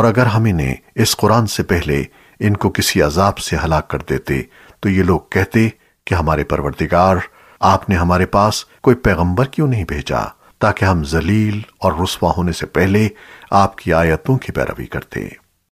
اور اگر ہم انہیں اس قرآن سے پہلے ان کو کسی عذاب سے ہلاک کر دیتے، تو یہ لوگ کہتے کہ ہمارے پروردگار، آپ نے ہمارے پاس کوئی پیغمبر کیوں نہیں بھیجا؟ تاکہ ہم ذلیل اور رسوا ہونے سے پہلے آپ کی آیتوں کی پیروی کرتے۔